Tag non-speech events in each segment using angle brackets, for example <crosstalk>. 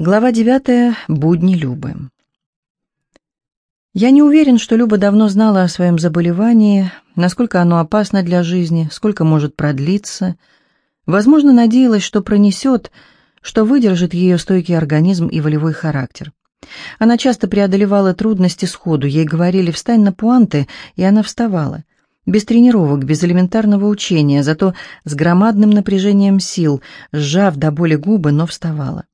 Глава 9. Будни Любы. Я не уверен, что Люба давно знала о своем заболевании, насколько оно опасно для жизни, сколько может продлиться. Возможно, надеялась, что пронесет, что выдержит ее стойкий организм и волевой характер. Она часто преодолевала трудности сходу, ей говорили «встань на пуанты», и она вставала. Без тренировок, без элементарного учения, зато с громадным напряжением сил, сжав до боли губы, но вставала.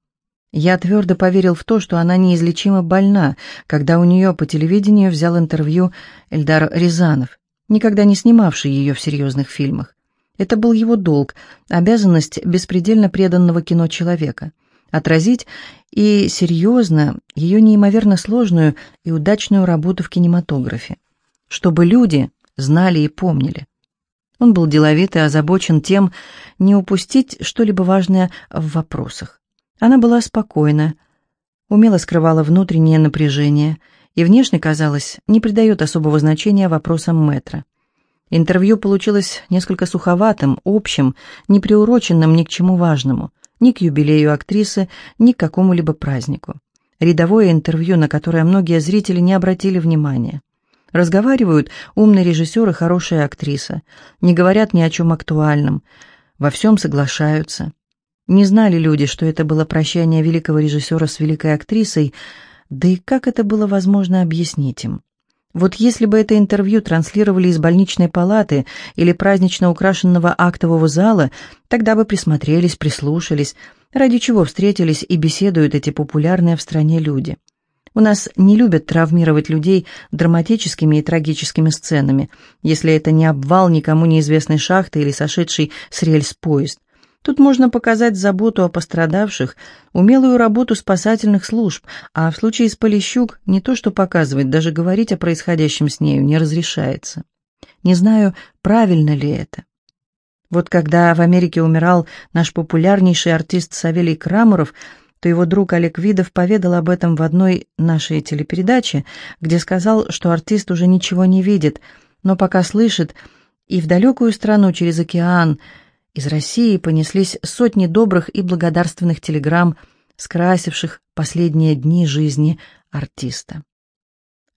Я твердо поверил в то, что она неизлечимо больна, когда у нее по телевидению взял интервью Эльдар Рязанов, никогда не снимавший ее в серьезных фильмах. Это был его долг, обязанность беспредельно преданного кино человека — отразить и серьезно ее неимоверно сложную и удачную работу в кинематографе, чтобы люди знали и помнили. Он был деловит и озабочен тем, не упустить что-либо важное в вопросах. Она была спокойна, умело скрывала внутреннее напряжение и внешне, казалось, не придает особого значения вопросам метра. Интервью получилось несколько суховатым, общим, не приуроченным ни к чему важному, ни к юбилею актрисы, ни к какому-либо празднику. Рядовое интервью, на которое многие зрители не обратили внимания. Разговаривают умный режиссер и хорошая актриса, не говорят ни о чем актуальном, во всем соглашаются. Не знали люди, что это было прощание великого режиссера с великой актрисой, да и как это было возможно объяснить им. Вот если бы это интервью транслировали из больничной палаты или празднично украшенного актового зала, тогда бы присмотрелись, прислушались, ради чего встретились и беседуют эти популярные в стране люди. У нас не любят травмировать людей драматическими и трагическими сценами, если это не обвал никому неизвестной шахты или сошедший с рельс поезд. Тут можно показать заботу о пострадавших, умелую работу спасательных служб, а в случае с Полищук не то что показывать, даже говорить о происходящем с нею не разрешается. Не знаю, правильно ли это. Вот когда в Америке умирал наш популярнейший артист Савелий Крамуров, то его друг Олег Видов поведал об этом в одной нашей телепередаче, где сказал, что артист уже ничего не видит, но пока слышит, и в далекую страну через океан – из России понеслись сотни добрых и благодарственных телеграмм, скрасивших последние дни жизни артиста.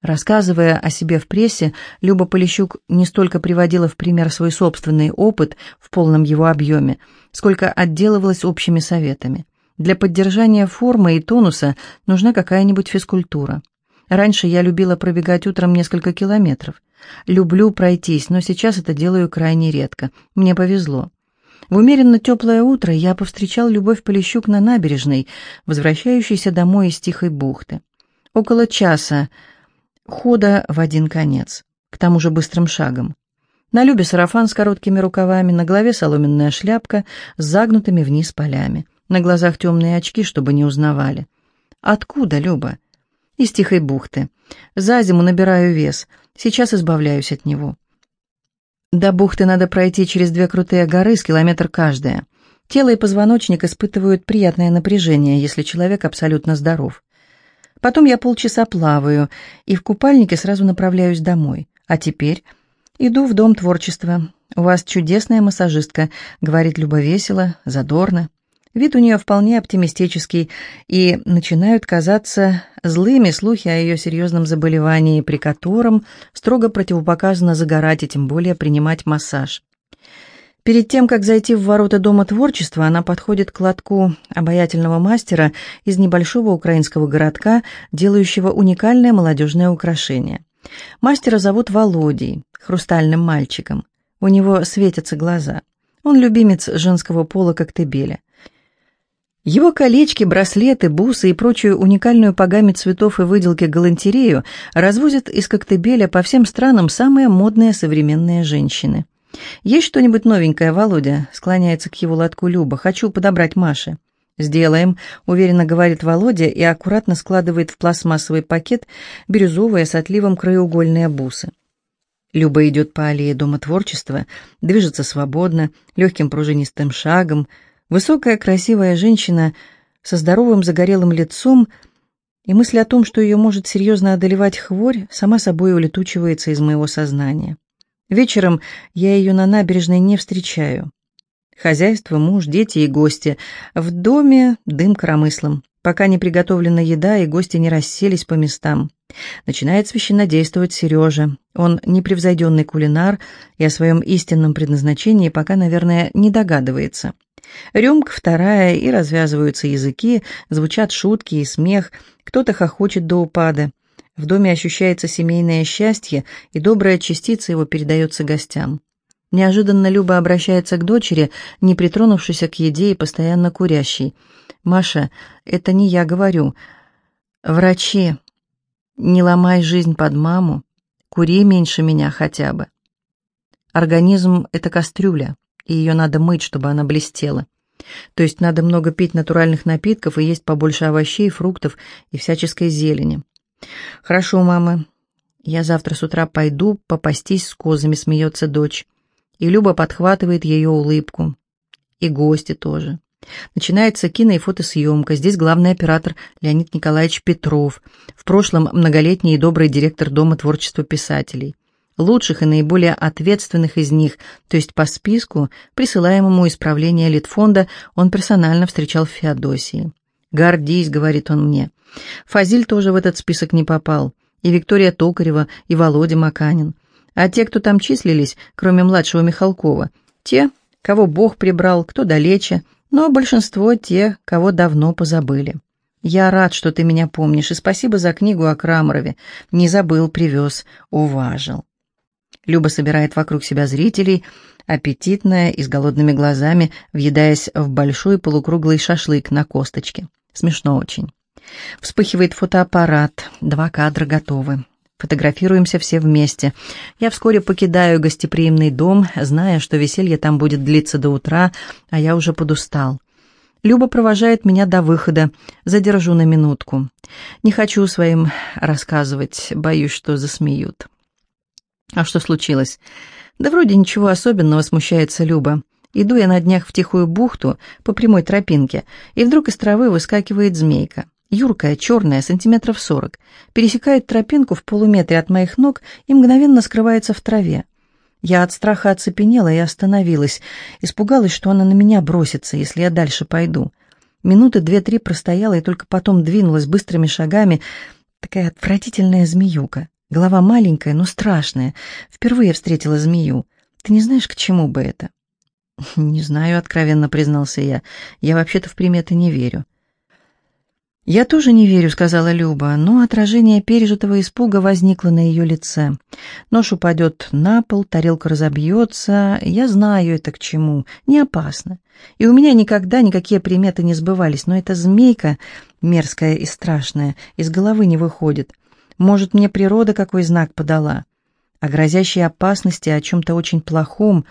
Рассказывая о себе в прессе, Люба Полищук не столько приводила в пример свой собственный опыт в полном его объеме, сколько отделывалась общими советами. Для поддержания формы и тонуса нужна какая-нибудь физкультура. Раньше я любила пробегать утром несколько километров. Люблю пройтись, но сейчас это делаю крайне редко. Мне повезло. В умеренно теплое утро я повстречал Любовь Полищук на набережной, возвращающейся домой из Тихой бухты. Около часа хода в один конец, к тому же быстрым шагом. На Любе сарафан с короткими рукавами, на голове соломенная шляпка с загнутыми вниз полями, на глазах темные очки, чтобы не узнавали. «Откуда, Люба?» «Из Тихой бухты. За зиму набираю вес, сейчас избавляюсь от него». До бухты надо пройти через две крутые горы с километр каждая. Тело и позвоночник испытывают приятное напряжение, если человек абсолютно здоров. Потом я полчаса плаваю и в купальнике сразу направляюсь домой. А теперь иду в Дом творчества. «У вас чудесная массажистка», — говорит Люба весело, задорно. Вид у нее вполне оптимистический, и начинают казаться злыми слухи о ее серьезном заболевании, при котором строго противопоказано загорать и тем более принимать массаж. Перед тем, как зайти в ворота Дома творчества, она подходит к лотку обаятельного мастера из небольшого украинского городка, делающего уникальное молодежное украшение. Мастера зовут Володей, хрустальным мальчиком. У него светятся глаза. Он любимец женского пола Коктебеля. Его колечки, браслеты, бусы и прочую уникальную по цветов и выделки галантерею развозят из Коктебеля по всем странам самые модные современные женщины. «Есть что-нибудь новенькое, Володя?» — склоняется к его лотку Люба. «Хочу подобрать Маше». «Сделаем», — уверенно говорит Володя и аккуратно складывает в пластмассовый пакет бирюзовые с отливом краеугольные бусы. Люба идет по аллее Дома творчества, движется свободно, легким пружинистым шагом — Высокая, красивая женщина со здоровым загорелым лицом, и мысль о том, что ее может серьезно одолевать хворь, сама собой улетучивается из моего сознания. Вечером я ее на набережной не встречаю. Хозяйство, муж, дети и гости. В доме дым коромыслом. пока не приготовлена еда и гости не расселись по местам. Начинает священнодействовать Сережа. Он непревзойденный кулинар и о своем истинном предназначении пока, наверное, не догадывается. Рюмка вторая, и развязываются языки, звучат шутки и смех, кто-то хохочет до упада. В доме ощущается семейное счастье, и добрая частица его передается гостям. Неожиданно Люба обращается к дочери, не притронувшейся к еде и постоянно курящей. «Маша, это не я говорю. Врачи, не ломай жизнь под маму, кури меньше меня хотя бы. Организм — это кастрюля, и ее надо мыть, чтобы она блестела. То есть надо много пить натуральных напитков и есть побольше овощей, фруктов и всяческой зелени. Хорошо, мама, я завтра с утра пойду попастись с козами, смеется дочь. И Люба подхватывает ее улыбку. И гости тоже. Начинается кино- и фотосъемка. Здесь главный оператор Леонид Николаевич Петров, в прошлом многолетний и добрый директор Дома творчества писателей. Лучших и наиболее ответственных из них, то есть по списку, присылаемому исправления Литфонда, он персонально встречал в Феодосии. «Гордись», — говорит он мне. Фазиль тоже в этот список не попал. И Виктория Токарева, и Володя Маканин. А те, кто там числились, кроме младшего Михалкова, те, кого Бог прибрал, кто далече, но большинство те, кого давно позабыли. Я рад, что ты меня помнишь, и спасибо за книгу о Крамарове. Не забыл, привез, уважил. Люба собирает вокруг себя зрителей, аппетитная и с голодными глазами, въедаясь в большой полукруглый шашлык на косточке. Смешно очень. Вспыхивает фотоаппарат, два кадра готовы. Фотографируемся все вместе. Я вскоре покидаю гостеприимный дом, зная, что веселье там будет длиться до утра, а я уже подустал. Люба провожает меня до выхода. Задержу на минутку. Не хочу своим рассказывать, боюсь, что засмеют. А что случилось? Да вроде ничего особенного, смущается Люба. Иду я на днях в тихую бухту по прямой тропинке, и вдруг из травы выскакивает змейка. Юркая, черная, сантиметров сорок, пересекает тропинку в полуметре от моих ног и мгновенно скрывается в траве. Я от страха оцепенела и остановилась, испугалась, что она на меня бросится, если я дальше пойду. Минуты две-три простояла и только потом двинулась быстрыми шагами. Такая отвратительная змеюка. Голова маленькая, но страшная. Впервые встретила змею. Ты не знаешь, к чему бы это? <laughs> «Не знаю», — откровенно признался я. «Я вообще-то в приметы не верю». «Я тоже не верю», — сказала Люба, но отражение пережитого испуга возникло на ее лице. Нож упадет на пол, тарелка разобьется. Я знаю это к чему. Не опасно. И у меня никогда никакие приметы не сбывались, но эта змейка, мерзкая и страшная, из головы не выходит. Может, мне природа какой знак подала? О грозящей опасности, о чем-то очень плохом.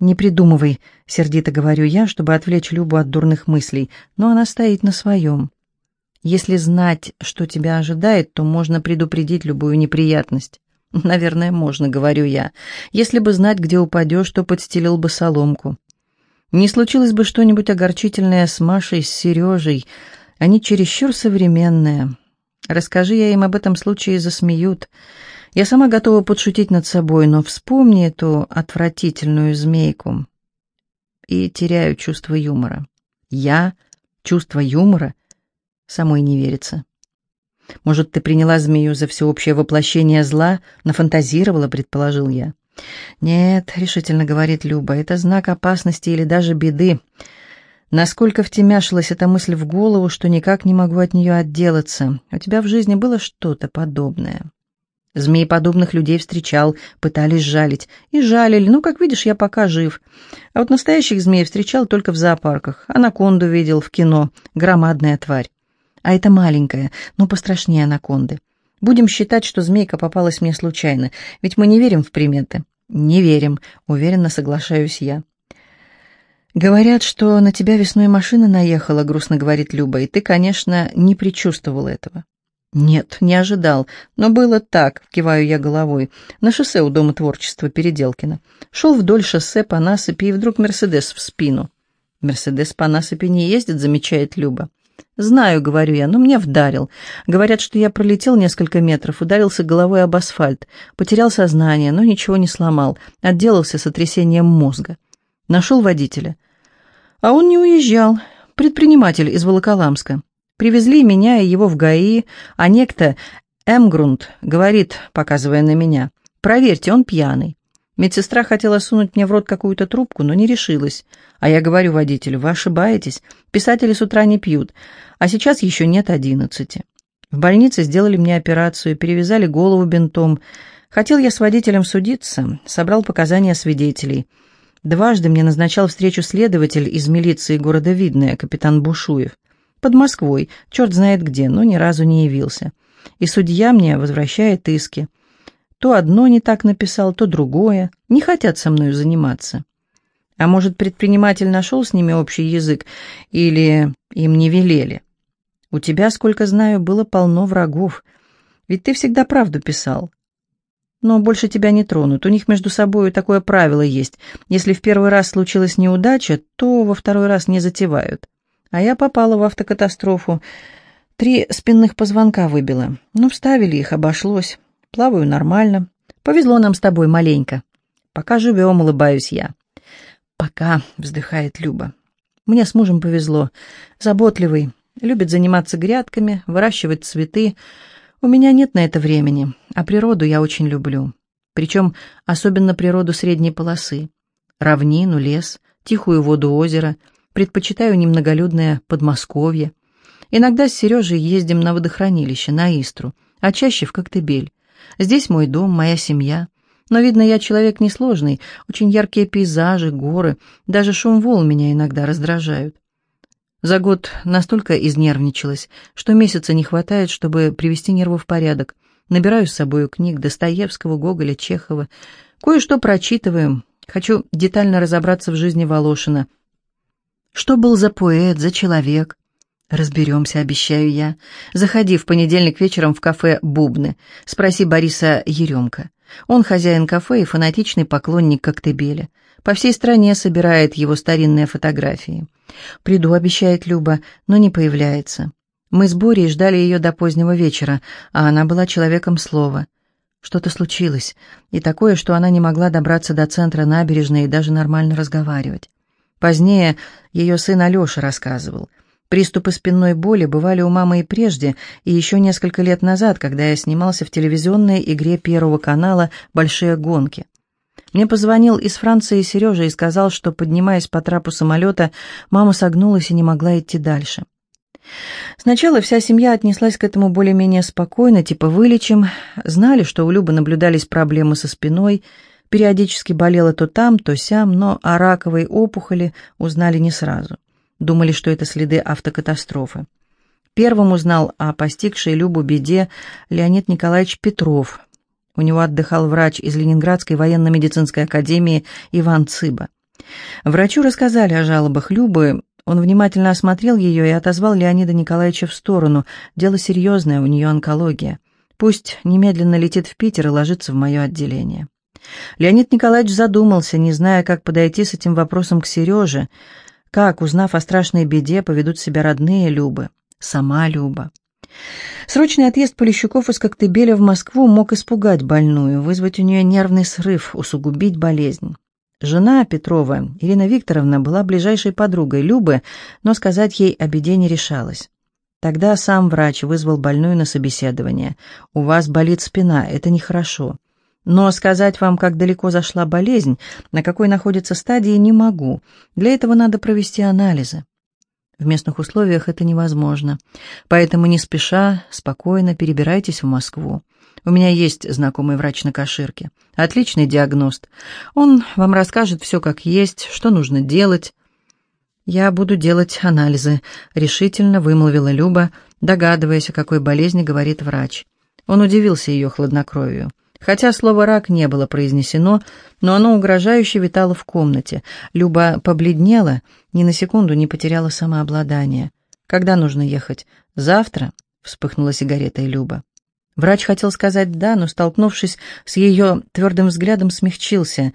«Не придумывай», — сердито говорю я, чтобы отвлечь Любу от дурных мыслей, но она стоит на своем. Если знать, что тебя ожидает, то можно предупредить любую неприятность. <laughs> Наверное, можно, говорю я. Если бы знать, где упадешь, то подстелил бы соломку. Не случилось бы что-нибудь огорчительное с Машей, с Сережей. Они чересчур современные. Расскажи я им об этом случае, засмеют. Я сама готова подшутить над собой, но вспомни эту отвратительную змейку. И теряю чувство юмора. Я? Чувство юмора? Самой не верится. Может, ты приняла змею за всеобщее воплощение зла, нафантазировала, предположил я. Нет, решительно говорит Люба, это знак опасности или даже беды. Насколько втемяшилась эта мысль в голову, что никак не могу от нее отделаться. У тебя в жизни было что-то подобное. Змей подобных людей встречал, пытались жалить. И жалили. Ну, как видишь, я пока жив. А вот настоящих змей встречал только в зоопарках. Анаконду видел в кино. Громадная тварь. А это маленькая, но пострашнее анаконды. Будем считать, что змейка попалась мне случайно, ведь мы не верим в приметы. Не верим, уверенно соглашаюсь я. Говорят, что на тебя весной машина наехала, грустно говорит Люба, и ты, конечно, не предчувствовал этого. Нет, не ожидал, но было так, киваю я головой, на шоссе у Дома творчества Переделкина. Шел вдоль шоссе по насыпи, и вдруг Мерседес в спину. Мерседес по насыпи не ездит, замечает Люба. «Знаю», — говорю я, — «но мне вдарил. Говорят, что я пролетел несколько метров, ударился головой об асфальт, потерял сознание, но ничего не сломал, отделался сотрясением мозга. Нашел водителя. А он не уезжал, предприниматель из Волоколамска. Привезли меня и его в ГАИ, а некто Эмгрунд говорит, показывая на меня, «Проверьте, он пьяный». Медсестра хотела сунуть мне в рот какую-то трубку, но не решилась. А я говорю водителю, вы ошибаетесь, писатели с утра не пьют, а сейчас еще нет одиннадцати. В больнице сделали мне операцию, перевязали голову бинтом. Хотел я с водителем судиться, собрал показания свидетелей. Дважды мне назначал встречу следователь из милиции города Видное, капитан Бушуев. Под Москвой, черт знает где, но ни разу не явился. И судья мне возвращает иски. То одно не так написал, то другое. Не хотят со мной заниматься. А может, предприниматель нашел с ними общий язык, или им не велели? У тебя, сколько знаю, было полно врагов. Ведь ты всегда правду писал. Но больше тебя не тронут. У них между собой такое правило есть. Если в первый раз случилась неудача, то во второй раз не затевают. А я попала в автокатастрофу. Три спинных позвонка выбила. Ну, вставили их, обошлось. Плаваю нормально. Повезло нам с тобой маленько. Пока живем, улыбаюсь я. Пока, вздыхает Люба. Мне с мужем повезло. Заботливый, любит заниматься грядками, выращивать цветы. У меня нет на это времени, а природу я очень люблю. Причем особенно природу средней полосы. Равнину, лес, тихую воду озера. Предпочитаю немноголюдное Подмосковье. Иногда с Сережей ездим на водохранилище, на Истру, а чаще в Коктебель. Здесь мой дом, моя семья. Но, видно, я человек несложный, очень яркие пейзажи, горы, даже шум волн меня иногда раздражают. За год настолько изнервничалась, что месяца не хватает, чтобы привести нервы в порядок. Набираю с собой книг Достоевского, Гоголя, Чехова. Кое-что прочитываем. Хочу детально разобраться в жизни Волошина. Что был за поэт, за человек? «Разберемся, обещаю я. Заходи в понедельник вечером в кафе «Бубны». Спроси Бориса Еремка. Он хозяин кафе и фанатичный поклонник Коктебеля. По всей стране собирает его старинные фотографии. «Приду», — обещает Люба, но не появляется. Мы с Борей ждали ее до позднего вечера, а она была человеком слова. Что-то случилось, и такое, что она не могла добраться до центра набережной и даже нормально разговаривать. Позднее ее сын Алеша рассказывал — Приступы спинной боли бывали у мамы и прежде, и еще несколько лет назад, когда я снимался в телевизионной игре Первого канала «Большие гонки». Мне позвонил из Франции Сережа и сказал, что, поднимаясь по трапу самолета, мама согнулась и не могла идти дальше. Сначала вся семья отнеслась к этому более-менее спокойно, типа вылечим. Знали, что у Любы наблюдались проблемы со спиной, периодически болела то там, то сям, но о раковой опухоли узнали не сразу. Думали, что это следы автокатастрофы. Первым узнал о постигшей Любу беде Леонид Николаевич Петров. У него отдыхал врач из Ленинградской военно-медицинской академии Иван Цыба. Врачу рассказали о жалобах Любы, он внимательно осмотрел ее и отозвал Леонида Николаевича в сторону. Дело серьезное, у нее онкология. Пусть немедленно летит в Питер и ложится в мое отделение. Леонид Николаевич задумался, не зная, как подойти с этим вопросом к Сереже. Как, узнав о страшной беде, поведут себя родные Любы, сама Люба. Срочный отъезд Полищуков из Коктебеля в Москву мог испугать больную, вызвать у нее нервный срыв, усугубить болезнь. Жена Петрова, Ирина Викторовна, была ближайшей подругой Любы, но сказать ей о беде не решалась. Тогда сам врач вызвал больную на собеседование. «У вас болит спина, это нехорошо. Но сказать вам, как далеко зашла болезнь, на какой находится стадии, не могу. Для этого надо провести анализы. В местных условиях это невозможно. Поэтому не спеша, спокойно перебирайтесь в Москву. У меня есть знакомый врач на Каширке. Отличный диагност. Он вам расскажет все как есть, что нужно делать. Я буду делать анализы, решительно вымолвила Люба, догадываясь, о какой болезни говорит врач. Он удивился ее хладнокровию. Хотя слово «рак» не было произнесено, но оно угрожающе витало в комнате. Люба побледнела, ни на секунду не потеряла самообладание. «Когда нужно ехать? Завтра?» — вспыхнула сигаретой Люба. Врач хотел сказать «да», но, столкнувшись с ее твердым взглядом, смягчился.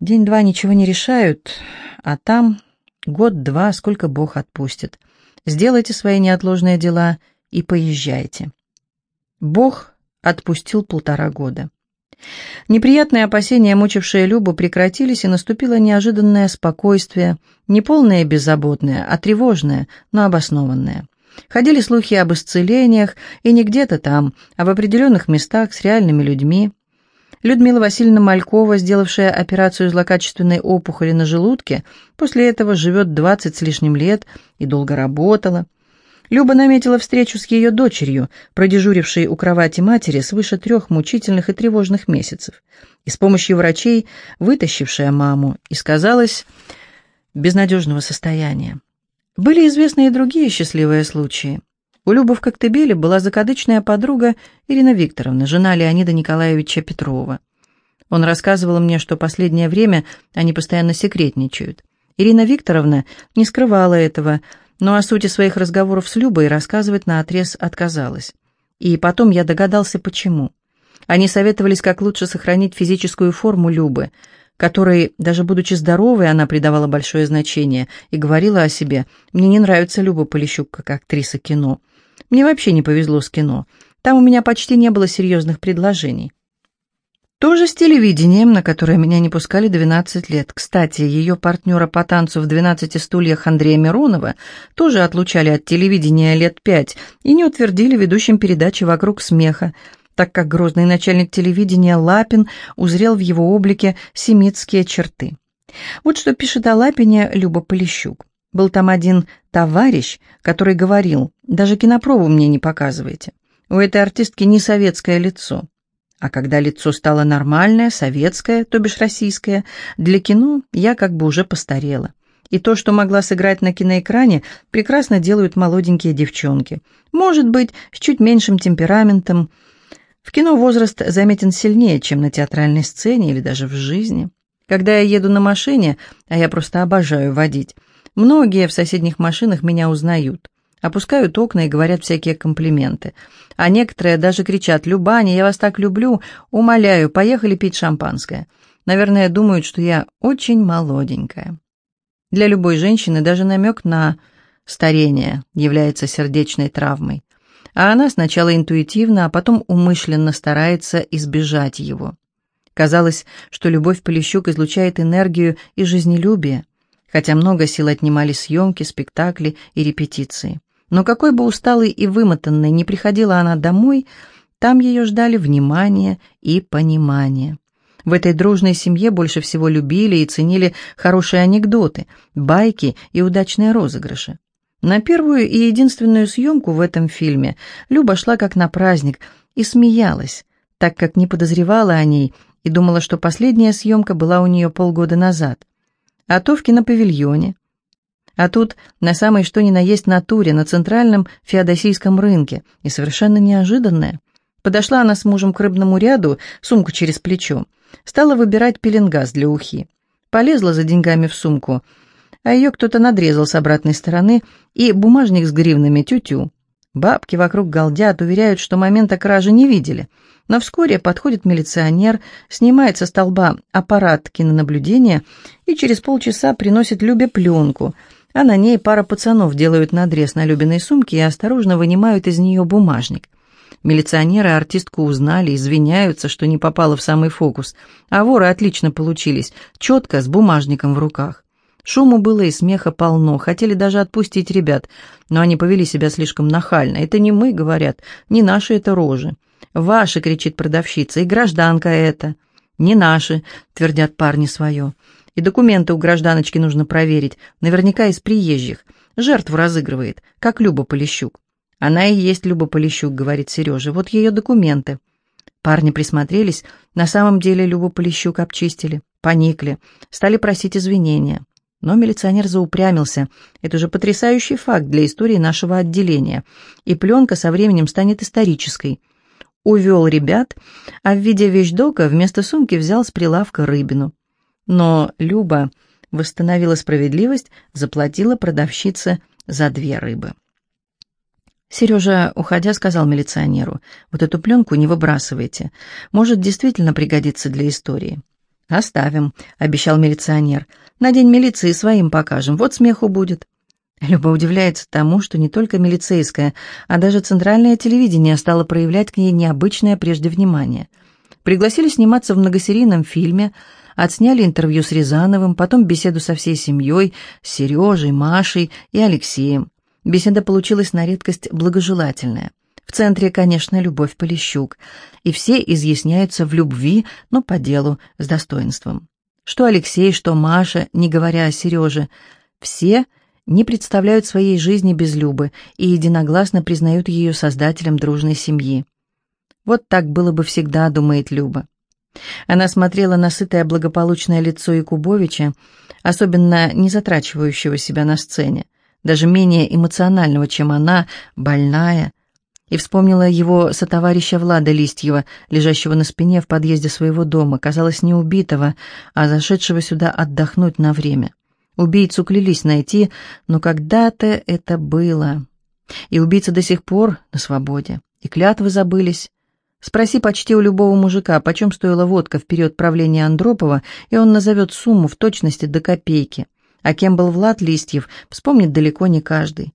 «День-два ничего не решают, а там год-два, сколько Бог отпустит. Сделайте свои неотложные дела и поезжайте». Бог отпустил полтора года. Неприятные опасения, мучившие Любу, прекратились, и наступило неожиданное спокойствие, не полное и беззаботное, а тревожное, но обоснованное. Ходили слухи об исцелениях, и не где-то там, а в определенных местах с реальными людьми. Людмила Васильевна Малькова, сделавшая операцию злокачественной опухоли на желудке, после этого живет 20 с лишним лет и долго работала. Люба наметила встречу с ее дочерью, продежурившей у кровати матери свыше трех мучительных и тревожных месяцев, и с помощью врачей вытащившая маму из, казалось, безнадежного состояния. Были известны и другие счастливые случаи. У Любы в Коктебеле была закадычная подруга Ирина Викторовна, жена Леонида Николаевича Петрова. Он рассказывал мне, что последнее время они постоянно секретничают. Ирина Викторовна не скрывала этого, но о сути своих разговоров с Любой рассказывать наотрез отказалась. И потом я догадался, почему. Они советовались, как лучше сохранить физическую форму Любы, которой, даже будучи здоровой, она придавала большое значение и говорила о себе «Мне не нравится Люба Полищук как актриса кино». Мне вообще не повезло с кино. Там у меня почти не было серьезных предложений. Тоже с телевидением, на которое меня не пускали 12 лет. Кстати, ее партнера по танцу в «12 стульях» Андрея Миронова тоже отлучали от телевидения лет пять и не утвердили ведущим передачи «Вокруг смеха», так как грозный начальник телевидения Лапин узрел в его облике семитские черты. Вот что пишет о Лапине Люба Полищук. Был там один товарищ, который говорил, даже кинопробу мне не показывайте. У этой артистки не советское лицо. А когда лицо стало нормальное, советское, то бишь российское, для кино я как бы уже постарела. И то, что могла сыграть на киноэкране, прекрасно делают молоденькие девчонки. Может быть, с чуть меньшим темпераментом. В кино возраст заметен сильнее, чем на театральной сцене или даже в жизни. Когда я еду на машине, а я просто обожаю водить, Многие в соседних машинах меня узнают. Опускают окна и говорят всякие комплименты. А некоторые даже кричат «Любаня, я вас так люблю! Умоляю, поехали пить шампанское!» Наверное, думают, что я очень молоденькая. Для любой женщины даже намек на старение является сердечной травмой. А она сначала интуитивно, а потом умышленно старается избежать его. Казалось, что любовь Полищук излучает энергию и жизнелюбие хотя много сил отнимали съемки, спектакли и репетиции. Но какой бы усталой и вымотанной ни приходила она домой, там ее ждали внимание и понимание. В этой дружной семье больше всего любили и ценили хорошие анекдоты, байки и удачные розыгрыши. На первую и единственную съемку в этом фильме Люба шла как на праздник и смеялась, так как не подозревала о ней и думала, что последняя съемка была у нее полгода назад а то в кинопавильоне. А тут на самой что ни на есть натуре, на центральном феодосийском рынке, и совершенно неожиданное. Подошла она с мужем к рыбному ряду, сумку через плечо, стала выбирать пеленгаз для ухи. Полезла за деньгами в сумку, а ее кто-то надрезал с обратной стороны, и бумажник с гривнами тю-тю. Бабки вокруг галдят, уверяют, что момента кражи не видели. Но вскоре подходит милиционер, снимает со столба аппарат кинонаблюдения и через полчаса приносит Любе пленку, а на ней пара пацанов делают надрез на Любиной сумке и осторожно вынимают из нее бумажник. Милиционеры артистку узнали, извиняются, что не попала в самый фокус, а воры отлично получились, четко, с бумажником в руках. Шуму было и смеха полно, хотели даже отпустить ребят, но они повели себя слишком нахально. «Это не мы», — говорят, — «не наши это рожи». «Ваши», — кричит продавщица, — «и гражданка это». «Не наши», — твердят парни свое. «И документы у гражданочки нужно проверить, наверняка из приезжих. Жертву разыгрывает, как Люба Полищук». «Она и есть Люба Полищук», — говорит Сережа, — «вот ее документы». Парни присмотрелись, на самом деле Любу Полищук обчистили, поникли, стали просить извинения. Но милиционер заупрямился. Это же потрясающий факт для истории нашего отделения. И пленка со временем станет исторической. Увел ребят, а в виде вещдока вместо сумки взял с прилавка рыбину. Но Люба восстановила справедливость, заплатила продавщице за две рыбы. Сережа, уходя, сказал милиционеру, «Вот эту пленку не выбрасывайте. Может, действительно пригодится для истории». «Оставим», — обещал милиционер. «На день милиции своим покажем, вот смеху будет». Люба удивляется тому, что не только милицейское, а даже центральное телевидение стало проявлять к ней необычное прежде внимание. Пригласили сниматься в многосерийном фильме, отсняли интервью с Рязановым, потом беседу со всей семьей, с Сережей, Машей и Алексеем. Беседа получилась на редкость благожелательная. В центре, конечно, Любовь Полищук, и все изъясняются в любви, но по делу, с достоинством. Что Алексей, что Маша, не говоря о Сереже, все не представляют своей жизни без Любы и единогласно признают ее создателем дружной семьи. Вот так было бы всегда, думает Люба. Она смотрела на сытое благополучное лицо Якубовича, особенно не затрачивающего себя на сцене, даже менее эмоционального, чем она, больная, и вспомнила его сотоварища Влада Листьева, лежащего на спине в подъезде своего дома, казалось, не убитого, а зашедшего сюда отдохнуть на время. Убийцу клялись найти, но когда-то это было. И убийца до сих пор на свободе, и клятвы забылись. Спроси почти у любого мужика, почем стоила водка в период правления Андропова, и он назовет сумму в точности до копейки. А кем был Влад Листьев, вспомнит далеко не каждый.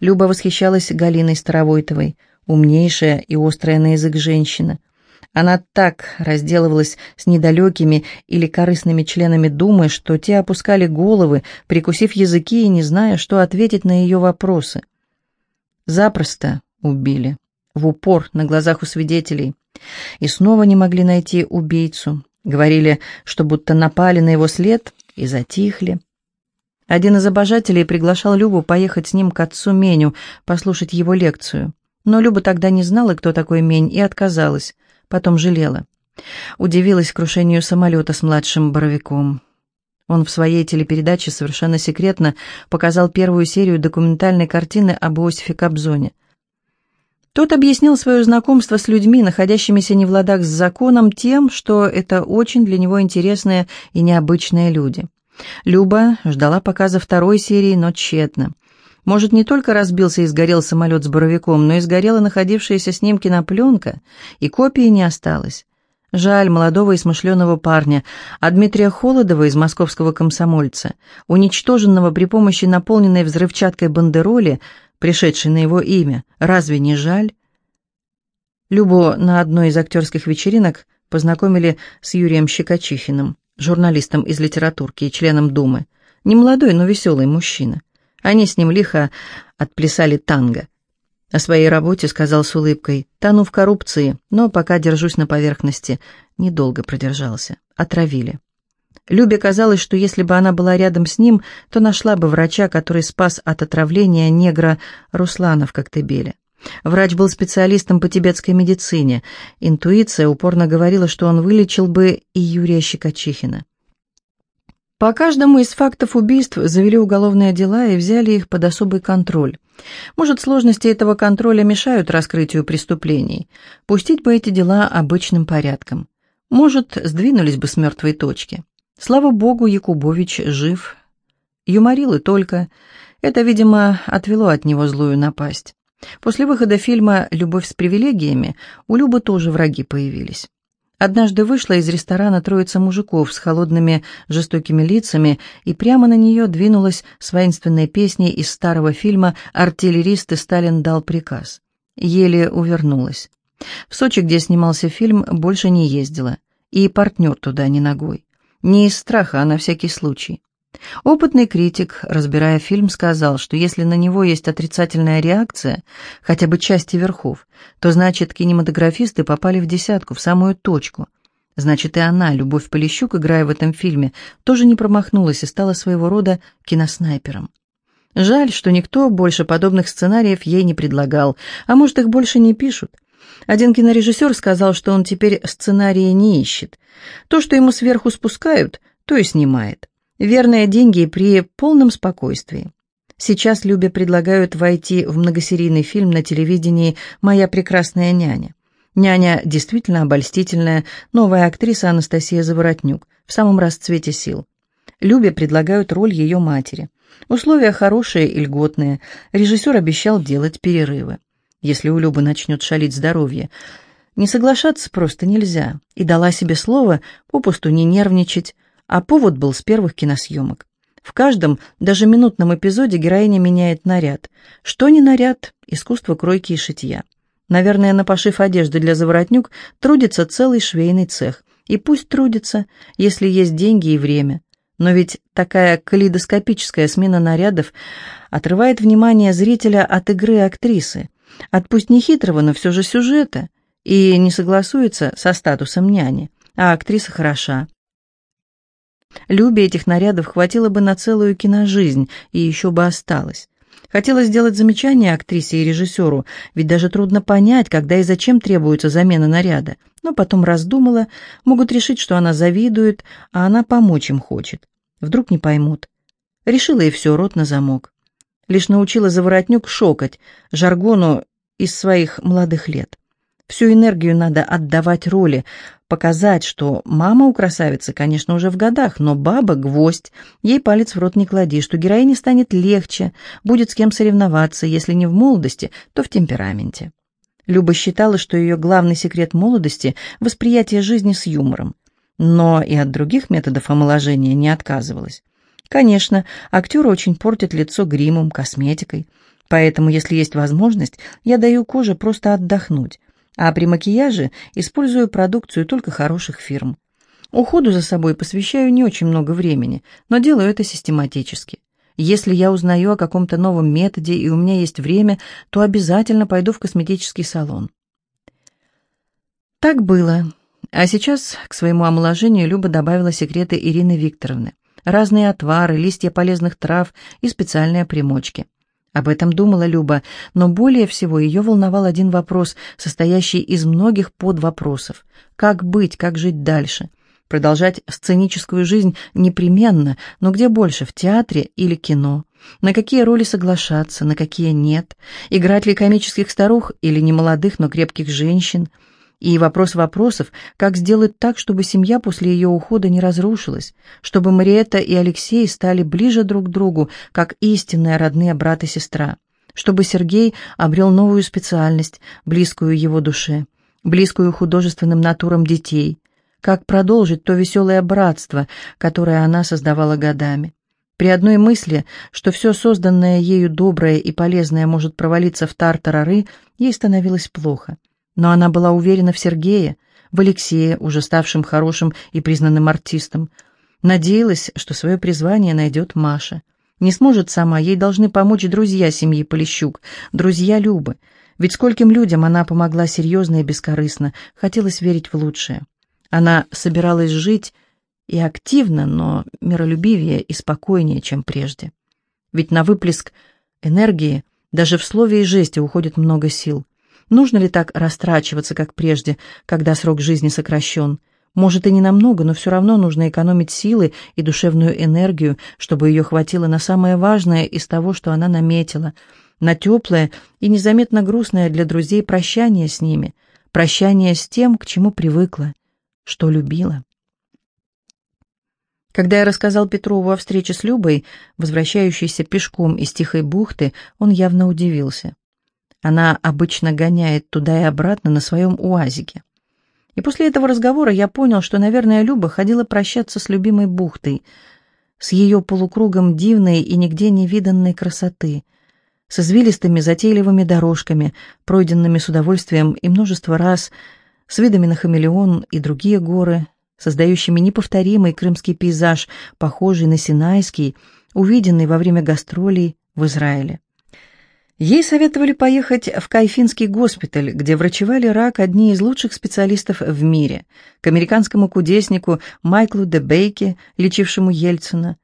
Люба восхищалась Галиной Старовойтовой, умнейшая и острая на язык женщина. Она так разделывалась с недалекими или корыстными членами Думы, что те опускали головы, прикусив языки и не зная, что ответить на ее вопросы. Запросто убили, в упор, на глазах у свидетелей. И снова не могли найти убийцу. Говорили, что будто напали на его след и затихли. Один из обожателей приглашал Любу поехать с ним к отцу Меню, послушать его лекцию. Но Люба тогда не знала, кто такой Мень, и отказалась. Потом жалела. Удивилась крушению самолета с младшим Боровиком. Он в своей телепередаче совершенно секретно показал первую серию документальной картины об Иосифе Кобзоне. Тот объяснил свое знакомство с людьми, находящимися не в ладах с законом, тем, что это очень для него интересные и необычные люди. Люба ждала показа второй серии, но тщетно. Может, не только разбился и сгорел самолет с Боровиком, но и сгорела находившаяся с ним кинопленка, и копии не осталось. Жаль молодого и смышленого парня, а Дмитрия Холодова из московского комсомольца, уничтоженного при помощи наполненной взрывчаткой бандероли, пришедшей на его имя, разве не жаль? Любо на одной из актерских вечеринок познакомили с Юрием Щекочихиным журналистом из литературки и членом Думы. Не молодой, но веселый мужчина. Они с ним лихо отплясали танго. О своей работе сказал с улыбкой. Тону в коррупции, но пока держусь на поверхности. Недолго продержался. Отравили. Любе казалось, что если бы она была рядом с ним, то нашла бы врача, который спас от отравления негра Руслана в Коктебеле. Врач был специалистом по тибетской медицине. Интуиция упорно говорила, что он вылечил бы и Юрия Щекочихина. По каждому из фактов убийств завели уголовные дела и взяли их под особый контроль. Может, сложности этого контроля мешают раскрытию преступлений. Пустить бы эти дела обычным порядком. Может, сдвинулись бы с мертвой точки. Слава богу, Якубович жив. Юморил и только. Это, видимо, отвело от него злую напасть. После выхода фильма «Любовь с привилегиями» у Любы тоже враги появились. Однажды вышла из ресторана троица мужиков с холодными жестокими лицами и прямо на нее двинулась с воинственной песней из старого фильма «Артиллерист и Сталин дал приказ». Еле увернулась. В Сочи, где снимался фильм, больше не ездила. И партнер туда не ногой. Не из страха, а на всякий случай. Опытный критик, разбирая фильм, сказал, что если на него есть отрицательная реакция, хотя бы части верхов, то значит кинематографисты попали в десятку, в самую точку. Значит, и она, Любовь Полищук, играя в этом фильме, тоже не промахнулась и стала своего рода киноснайпером. Жаль, что никто больше подобных сценариев ей не предлагал, а может, их больше не пишут. Один кинорежиссер сказал, что он теперь сценарии не ищет. То, что ему сверху спускают, то и снимает. Верные деньги при полном спокойствии. Сейчас Любе предлагают войти в многосерийный фильм на телевидении «Моя прекрасная няня». Няня действительно обольстительная, новая актриса Анастасия Заворотнюк, в самом расцвете сил. Любе предлагают роль ее матери. Условия хорошие и льготные. Режиссер обещал делать перерывы. Если у Любы начнет шалить здоровье. Не соглашаться просто нельзя. И дала себе слово попусту не нервничать, а повод был с первых киносъемок. В каждом, даже минутном эпизоде героиня меняет наряд. Что не наряд, искусство кройки и шитья. Наверное, на пошив одежды для заворотнюк трудится целый швейный цех. И пусть трудится, если есть деньги и время. Но ведь такая калейдоскопическая смена нарядов отрывает внимание зрителя от игры актрисы, от пусть не хитрого, но все же сюжета, и не согласуется со статусом няни, а актриса хороша. Любе этих нарядов хватило бы на целую киножизнь, и еще бы осталось. Хотела сделать замечание актрисе и режиссеру, ведь даже трудно понять, когда и зачем требуется замена наряда. Но потом раздумала, могут решить, что она завидует, а она помочь им хочет. Вдруг не поймут. Решила и все, рот на замок. Лишь научила заворотнюк шокать, жаргону из своих молодых лет. Всю энергию надо отдавать роли, показать, что мама у красавицы, конечно, уже в годах, но баба — гвоздь, ей палец в рот не клади, что героине станет легче, будет с кем соревноваться, если не в молодости, то в темпераменте. Люба считала, что ее главный секрет молодости — восприятие жизни с юмором, но и от других методов омоложения не отказывалась. Конечно, актеры очень портят лицо гримом, косметикой, поэтому, если есть возможность, я даю коже просто отдохнуть, а при макияже использую продукцию только хороших фирм. Уходу за собой посвящаю не очень много времени, но делаю это систематически. Если я узнаю о каком-то новом методе и у меня есть время, то обязательно пойду в косметический салон. Так было. А сейчас к своему омоложению Люба добавила секреты Ирины Викторовны. Разные отвары, листья полезных трав и специальные примочки. Об этом думала Люба, но более всего ее волновал один вопрос, состоящий из многих подвопросов. Как быть, как жить дальше? Продолжать сценическую жизнь непременно, но где больше, в театре или кино? На какие роли соглашаться, на какие нет? Играть ли комических старух или немолодых, но крепких женщин – и вопрос вопросов, как сделать так, чтобы семья после ее ухода не разрушилась, чтобы Мариетта и Алексей стали ближе друг к другу, как истинные родные брат и сестра, чтобы Сергей обрел новую специальность, близкую его душе, близкую художественным натурам детей, как продолжить то веселое братство, которое она создавала годами. При одной мысли, что все созданное ею доброе и полезное может провалиться в тартарары, ей становилось плохо. Но она была уверена в Сергее, в Алексее, уже ставшем хорошим и признанным артистом. Надеялась, что свое призвание найдет Маша. Не сможет сама, ей должны помочь друзья семьи Полищук, друзья Любы. Ведь скольким людям она помогла серьезно и бескорыстно, хотелось верить в лучшее. Она собиралась жить и активно, но миролюбивее и спокойнее, чем прежде. Ведь на выплеск энергии даже в слове и жесте уходит много сил. Нужно ли так растрачиваться, как прежде, когда срок жизни сокращен? Может, и не намного, но все равно нужно экономить силы и душевную энергию, чтобы ее хватило на самое важное из того, что она наметила, на теплое и незаметно грустное для друзей прощание с ними, прощание с тем, к чему привыкла, что любила. Когда я рассказал Петрову о встрече с Любой, возвращающейся пешком из Тихой бухты, он явно удивился. Она обычно гоняет туда и обратно на своем уазике. И после этого разговора я понял, что, наверное, Люба ходила прощаться с любимой бухтой, с ее полукругом дивной и нигде не виданной красоты, с извилистыми затейливыми дорожками, пройденными с удовольствием и множество раз, с видами на хамелеон и другие горы, создающими неповторимый крымский пейзаж, похожий на Синайский, увиденный во время гастролей в Израиле. Ей советовали поехать в Кайфинский госпиталь, где врачевали рак одни из лучших специалистов в мире, к американскому кудеснику Майклу де Бейке, лечившему Ельцина.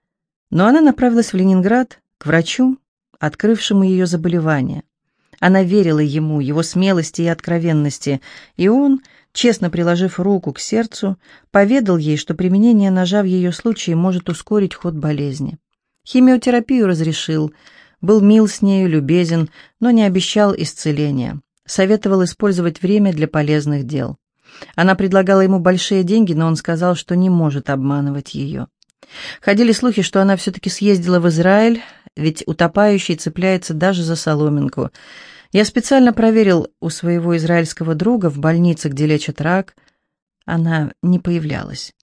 Но она направилась в Ленинград к врачу, открывшему ее заболевание. Она верила ему, его смелости и откровенности, и он, честно приложив руку к сердцу, поведал ей, что применение ножа в ее случае может ускорить ход болезни. Химиотерапию разрешил – был мил с нею, любезен, но не обещал исцеления. Советовал использовать время для полезных дел. Она предлагала ему большие деньги, но он сказал, что не может обманывать ее. Ходили слухи, что она все-таки съездила в Израиль, ведь утопающий цепляется даже за соломинку. Я специально проверил у своего израильского друга в больнице, где лечат рак. Она не появлялась.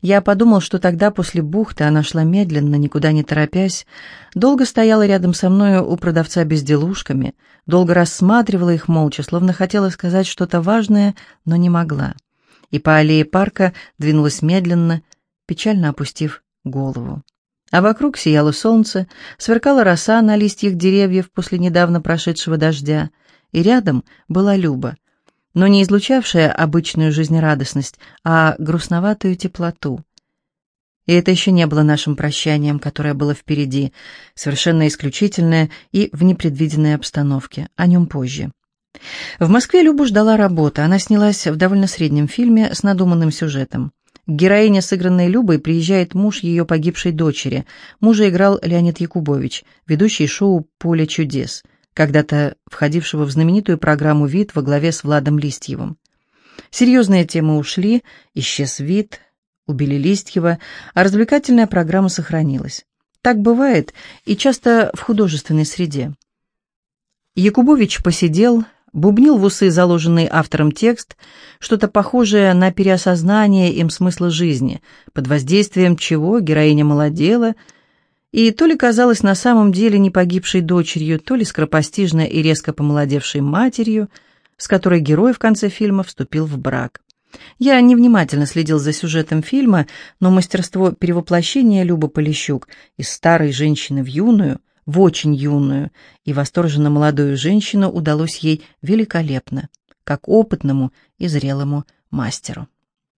Я подумал, что тогда после бухты она шла медленно, никуда не торопясь, долго стояла рядом со мною у продавца безделушками, долго рассматривала их молча, словно хотела сказать что-то важное, но не могла. И по аллее парка двинулась медленно, печально опустив голову. А вокруг сияло солнце, сверкала роса на листьях деревьев после недавно прошедшего дождя, и рядом была Люба, но не излучавшая обычную жизнерадостность, а грустноватую теплоту. И это еще не было нашим прощанием, которое было впереди, совершенно исключительное и в непредвиденной обстановке, о нем позже. В Москве Любу ждала работа, она снялась в довольно среднем фильме с надуманным сюжетом. Героиня, сыгранной Любой, приезжает муж ее погибшей дочери. Мужа играл Леонид Якубович, ведущий шоу «Поле чудес», когда-то входившего в знаменитую программу «Вид» во главе с Владом Листьевым. Серьезные темы ушли, исчез вид, убили Листьева, а развлекательная программа сохранилась. Так бывает и часто в художественной среде. Якубович посидел, бубнил в усы заложенный автором текст, что-то похожее на переосознание им смысла жизни, под воздействием чего героиня молодела, и то ли казалась на самом деле не погибшей дочерью, то ли скоропостижно и резко помолодевшей матерью, с которой герой в конце фильма вступил в брак. Я невнимательно следил за сюжетом фильма, но мастерство перевоплощения Любы Полищук из старой женщины в юную – в очень юную и восторженно молодую женщину удалось ей великолепно, как опытному и зрелому мастеру.